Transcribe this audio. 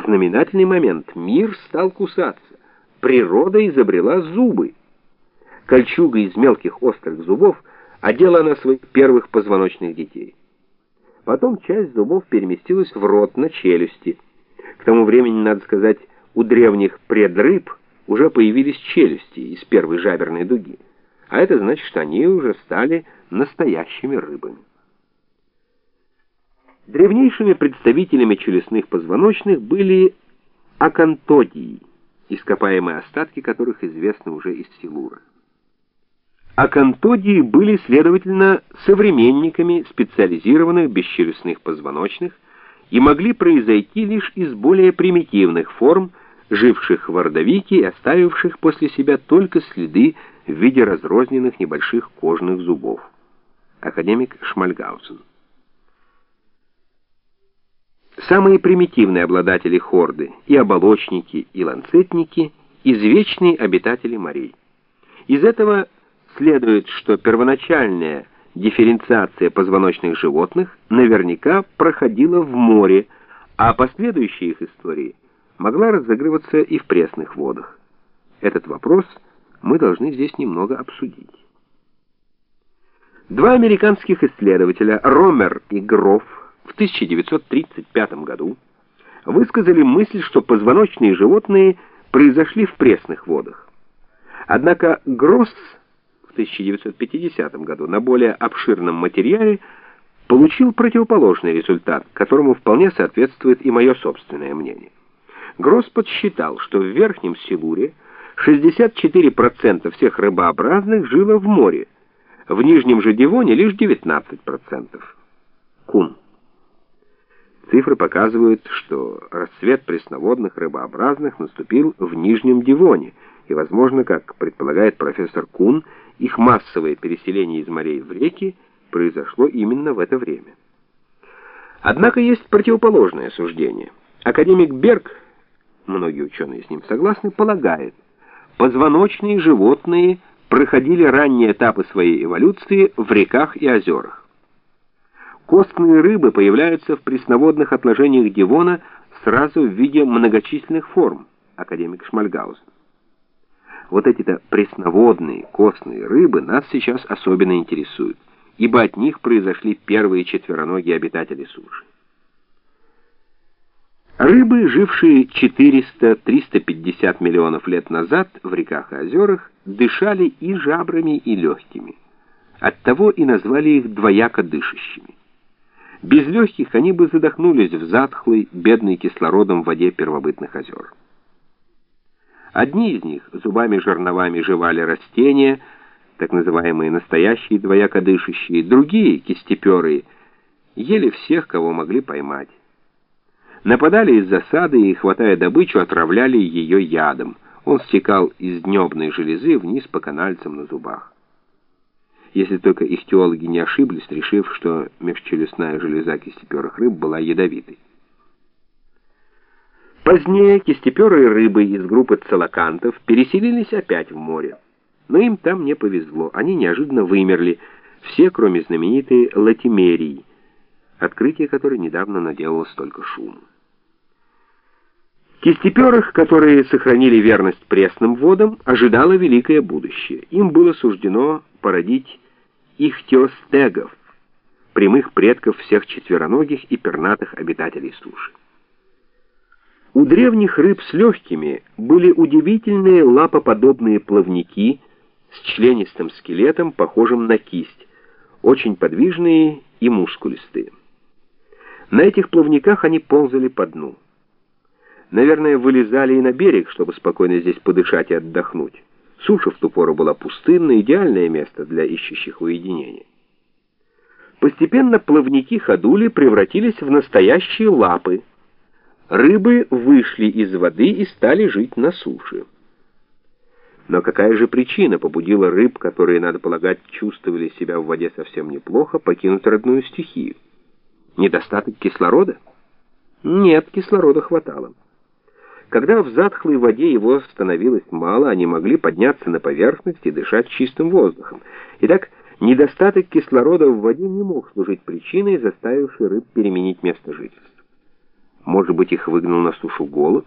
знаменательный момент. Мир стал кусаться. Природа изобрела зубы. Кольчуга из мелких острых зубов одела она своих первых позвоночных детей. Потом часть зубов переместилась в рот, на челюсти. К тому времени, надо сказать, у древних предрыб уже появились челюсти из первой жаберной дуги. А это значит, что они уже стали настоящими рыбами. Древнейшими представителями челюстных позвоночных были акантодии, ископаемые остатки которых известны уже из Силура. Акантодии были, следовательно, современниками специализированных бесчелюстных позвоночных и могли произойти лишь из более примитивных форм, живших в Ордовике и оставивших после себя только следы в виде разрозненных небольших кожных зубов. Академик Шмальгаузен. Самые примитивные обладатели хорды, и оболочники, и ланцетники, извечные обитатели морей. Из этого следует, что первоначальная дифференциация позвоночных животных наверняка проходила в море, а последующая их истории могла разыгрываться и в пресных водах. Этот вопрос мы должны здесь немного обсудить. Два американских исследователя, Ромер и Гроф, в 1935 году высказали мысль, что позвоночные животные произошли в пресных водах. Однако Гросс в 1950 году на более обширном материале получил противоположный результат, которому вполне соответствует и мое собственное мнение. Гросс подсчитал, что в Верхнем Силуре 64% всех рыбообразных жило в море, в Нижнем же Девоне лишь 19%. Кун. Цифры показывают, что расцвет пресноводных рыбообразных наступил в Нижнем Дивоне, и, возможно, как предполагает профессор Кун, их массовое переселение из морей в реки произошло именно в это время. Однако есть противоположное суждение. Академик Берг, многие ученые с ним согласны, полагает, позвоночные животные проходили ранние этапы своей эволюции в реках и озерах. Костные рыбы появляются в пресноводных отложениях Дивона сразу в виде многочисленных форм, академик Шмальгаузен. Вот эти-то пресноводные костные рыбы нас сейчас особенно интересуют, ибо от них произошли первые четвероногие обитатели суши. Рыбы, жившие 400-350 миллионов лет назад в реках и озерах, дышали и жабрами, и легкими. Оттого и назвали их двояко дышащими. Без легких они бы задохнулись в затхлой, бедной кислородом воде первобытных озер. Одни из них зубами-жерновами жевали растения, так называемые настоящие двоякодышащие, другие, кистеперые, ели всех, кого могли поймать. Нападали из засады и, хватая добычу, отравляли ее ядом. Он стекал из дневной железы вниз по канальцам на зубах если только ихтиологи не ошиблись, решив, что межчелюстная железа кистеперых рыб была ядовитой. Позднее кистеперые рыбы из группы целокантов переселились опять в море. Но им там не повезло, они неожиданно вымерли, все, кроме знаменитой латимерии, открытие которой недавно наделало столько шума. Кистеперых, которые сохранили верность пресным водам, ожидало великое будущее. Им было суждено породить ихтиостегов, прямых предков всех четвероногих и пернатых обитателей суши. У древних рыб с легкими были удивительные лапоподобные плавники с членистым скелетом, похожим на кисть, очень подвижные и мускулистые. На этих плавниках они ползали по дну. Наверное, вылезали и на берег, чтобы спокойно здесь подышать и отдохнуть. Суша в ту пору была пустынной, идеальное место для ищущих уединения. Постепенно плавники-ходули превратились в настоящие лапы. Рыбы вышли из воды и стали жить на суше. Но какая же причина побудила рыб, которые, надо полагать, чувствовали себя в воде совсем неплохо, покинуть родную стихию? Недостаток кислорода? Нет, кислорода хватало. Когда в затхлой воде его становилось мало, они могли подняться на поверхность и дышать чистым воздухом. Итак, недостаток кислорода в воде не мог служить причиной, заставившей рыб переменить место жительства. Может быть, их выгнал на сушу голод?